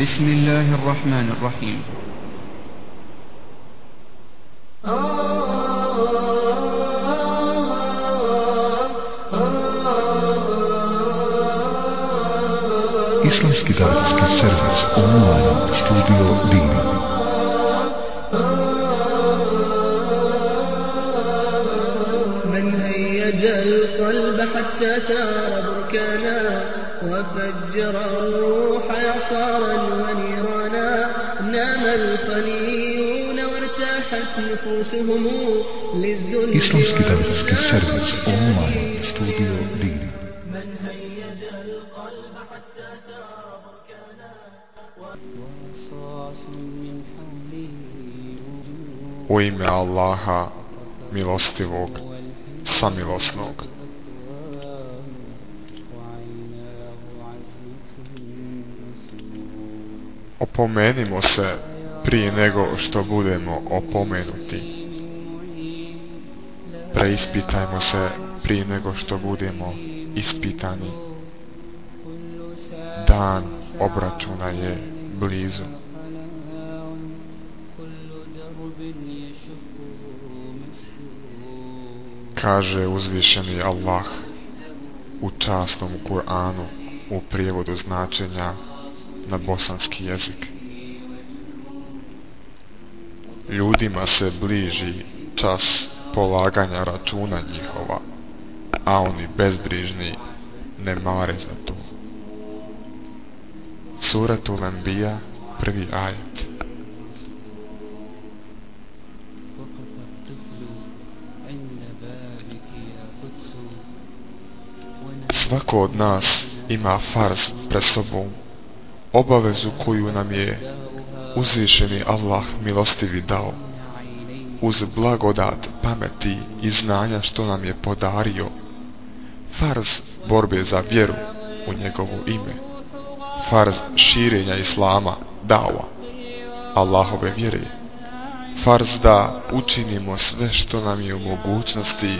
بسم الله الرحمن الرحيم Islamski davetski servis online studio Dini. من هيج القلب حتى ثار بركانا وفجر الروح Islamski davetski servis online studio Dini. U ime Allaha, milostivog, samilosnog. Opomenimo se prije nego što budemo opomenuti. Preispitajmo se prije nego što budemo ispitani. Dan obračuna je blizu. Kaže uzvišeni Allah u časnom Kur'anu u prijevodu značenja na bosanski jezik. Ljudima se bliži čas polaganja računa njihova, a oni bezbrižni ne mare za to. Sura Ulembija, prvi ajet. Svako od nas ima farz pred sobom, obavezu koju nam je uzvišeni Allah milostivi dao uz blagodat pameti i znanja što nam je podario, farz borbe za vjeru u njegovo ime, farz širenja Islama, dava, Allahove vjere, farz da učinimo sve što nam je u mogućnosti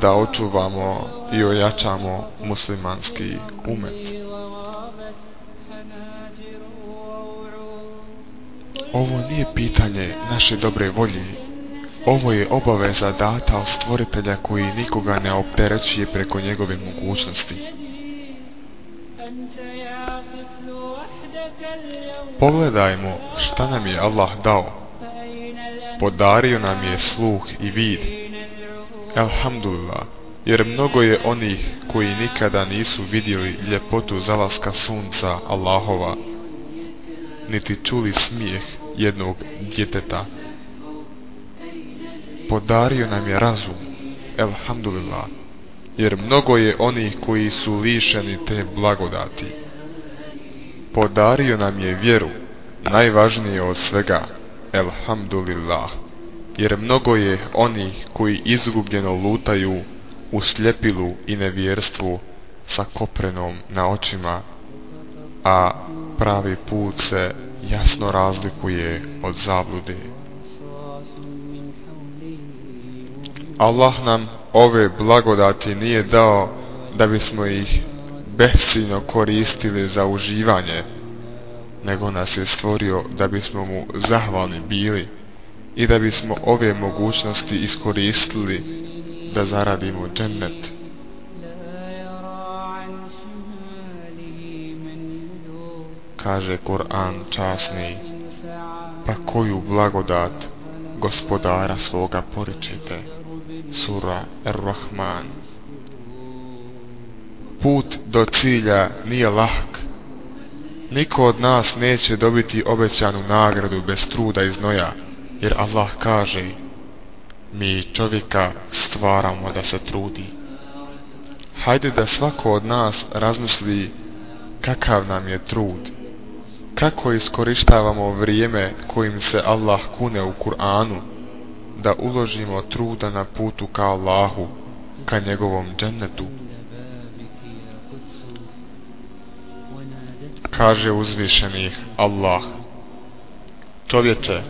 da očuvamo i ojačamo muslimanski umet. Ovo nije pitanje naše dobre volje. Ovo je obaveza data od stvoritelja koji nikoga ne opterećuje preko njegove mogućnosti. Pogledajmo šta nam je Allah dao. Podario nam je sluh i vid. Alhamdulillah, jer mnogo je onih koji nikada nisu vidjeli ljepotu zalaska sunca Allahova, niti čuli smijeh jednog djeteta. Podario nam je razum, elhamdulillah, jer mnogo je onih koji su lišeni te blagodati. Podario nam je vjeru, najvažnije od svega, elhamdulillah, jer mnogo je onih koji izgubljeno lutaju u sljepilu i nevjerstvu sa koprenom na očima, a pravi put se jasno razlikuje od zablude. Allah nam ove blagodati nije dao da bismo ih besciljno koristili za uživanje, nego nas je stvorio da bismo mu zahvalni bili i da bismo ove mogućnosti iskoristili da zaradimo džennet. Kaže Kur'an časni, pa koju blagodat gospodara svoga poričite. Sura Ar-Rahman. Put do cilja nije lahk. Niko od nas neće dobiti obećanu nagradu bez truda i znoja, jer Allah kaže mi čovjeka stvaramo da se trudi. Hajde da svako od nas razmisli kakav nam je trud, kako iskorištavamo vrijeme kojim se Allah kune u Kur'anu, da uložimo truda na putu ka Allahu, ka njegovom džennetu. Kaže uzvišeni Allah, čovječe,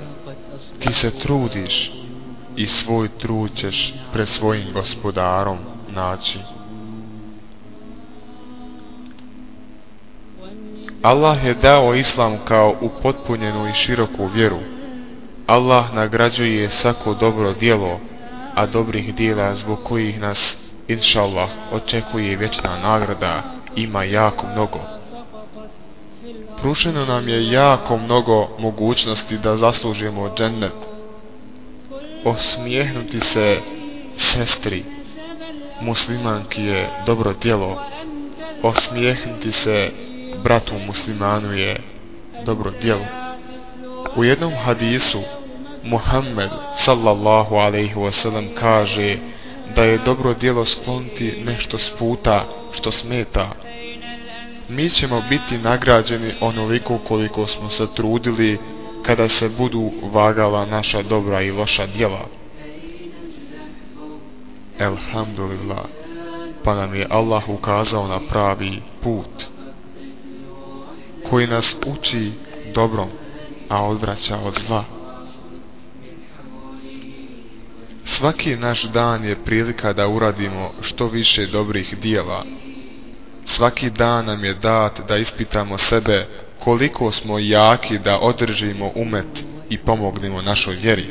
ti se trudiš i svoj trud ćeš pre svojim gospodarom naći. Allah je dao islam kao upotpunjenu i široku vjeru. Allah nagrađuje svako dobro dijelo, a dobrih dijela zbog kojih nas, inša Allah, očekuje vječna nagrada, ima jako mnogo. Prušeno nam je jako mnogo mogućnosti da zaslužimo džennet. Osmijehnuti se sestri, muslimanki je dobro djelo. Osmijehnuti se bratu muslimanu je dobro djelo. U jednom hadisu Muhammed sallallahu alaihi wasallam kaže da je dobro djelo skloniti nešto s puta što smeta. Mi ćemo biti nagrađeni onoliko koliko smo se trudili kada se budu vagala naša dobra i loša djela. Elhamdulillah, pa nam je Allah ukazao na pravi put koji nas uči dobrom, a odvraća od zla. Svaki naš dan je prilika da uradimo što više dobrih dijela. Svaki dan nam je dat da ispitamo sebe koliko smo jaki da održimo umet i pomognemo našoj vjeri.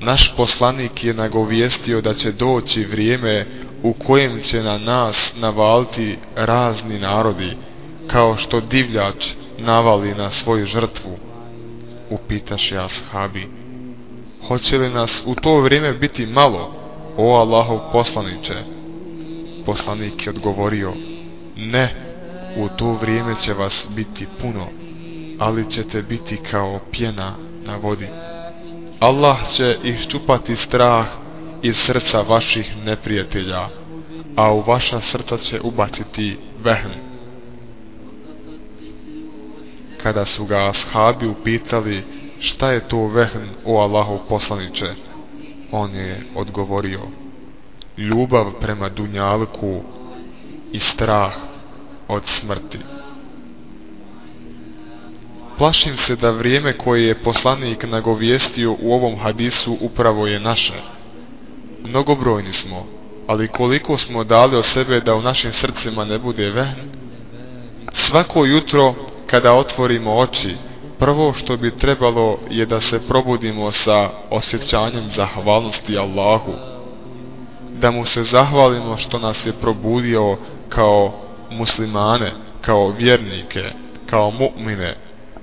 Naš poslanik je nagovijestio da će doći vrijeme u kojem će na nas navaliti razni narodi, kao što divljač navali na svoju žrtvu. Upitaš ja ashabi, hoće li nas u to vrijeme biti malo, o Allahov poslaniće? Poslanik je odgovorio, ne, u to vrijeme će vas biti puno, ali ćete biti kao pjena na vodi. Allah će iščupati strah iz srca vaših neprijatelja, a u vaša srca će ubaciti vehn. Kada su ga ashabi upitali šta je to vehn o Allahov poslaniče, on je odgovorio ljubav prema dunjalku i strah od smrti. Plašim se da vrijeme koje je poslanik nagovijestio u ovom hadisu upravo je naše. Mnogobrojni smo, ali koliko smo dali o sebe da u našim srcima ne bude vehn? Svako jutro kada otvorimo oči, prvo što bi trebalo je da se probudimo sa osjećanjem zahvalnosti Allahu. Da mu se zahvalimo što nas je probudio kao muslimane, kao vjernike, kao mu'mine,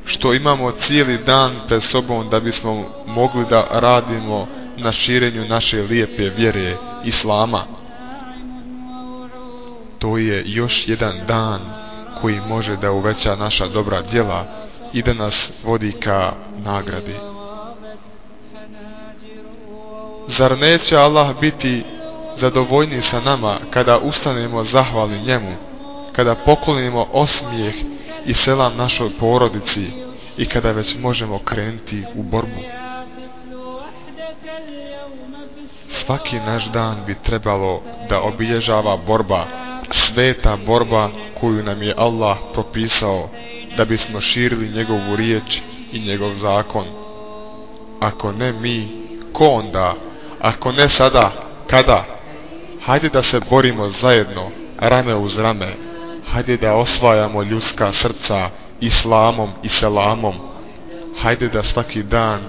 što imamo cijeli dan pred sobom da bismo mogli da radimo na širenju naše lijepe vjere Islama. To je još jedan dan koji može da uveća naša dobra djela i da nas vodi ka nagradi. Zar neće Allah biti zadovoljni sa nama kada ustanemo zahvali njemu, kada poklonimo osmijeh i selam našoj porodici i kada već možemo krenuti u borbu. Svaki naš dan bi trebalo da obilježava borba, sveta borba koju nam je Allah propisao da bismo širili njegovu riječ i njegov zakon. Ako ne mi, ko onda? Ako ne sada, kada? Hajde da se borimo zajedno, rame uz rame. Hajde da osvajamo ljudska srca islamom i selamom. Hajde da svaki dan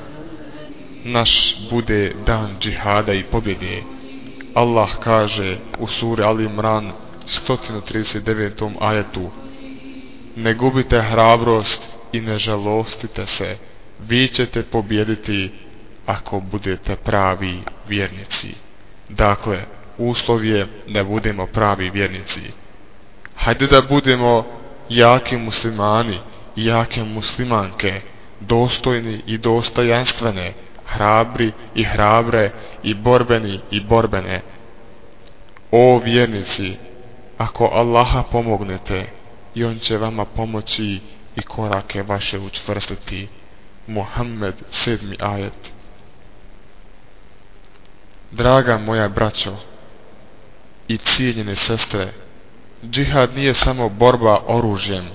naš bude dan džihada i pobjede. Allah kaže u suri Ali Imran 139. ajetu Ne gubite hrabrost i ne žalostite se, vi ćete pobjediti ako budete pravi vjernici. Dakle, uslov je da budemo pravi vjernici. Hajde da budemo jaki muslimani i jake muslimanke, dostojni i dostojanstvene, hrabri i hrabre i borbeni i borbene. O vjernici, ako Allaha pomognete, i on će vama pomoći i korake vaše učvrstiti. Muhammed sedmi ajet Draga moja braćo i cijeljene sestre, džihad nije samo borba oružjem.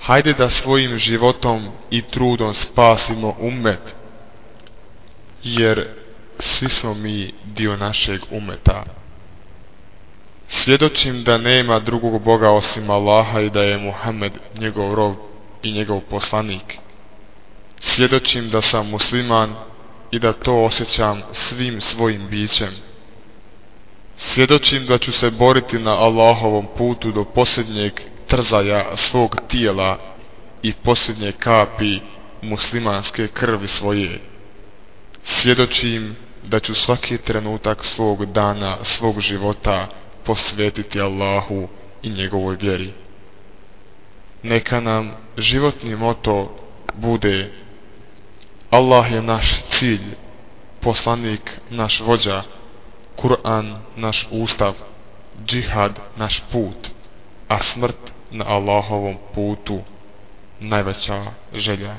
Hajde da svojim životom i trudom spasimo umet, jer svi smo mi dio našeg umeta. Svjedočim da nema drugog Boga osim Allaha i da je Muhammed njegov rob i njegov poslanik. Svjedočim da sam musliman i da to osjećam svim svojim bićem. Svjedočim da ću se boriti na Allahovom putu do posljednjeg trzaja svog tijela i posljednje kapi muslimanske krvi svoje. Svjedočim da ću svaki trenutak svog dana, svog života posvetiti Allahu i njegovoj vjeri. Neka nam životni moto bude Allah je naš cilj, poslanik naš vođa, Kur'an naš ustav, džihad naš put, a smrt na Allahovom putu najveća želja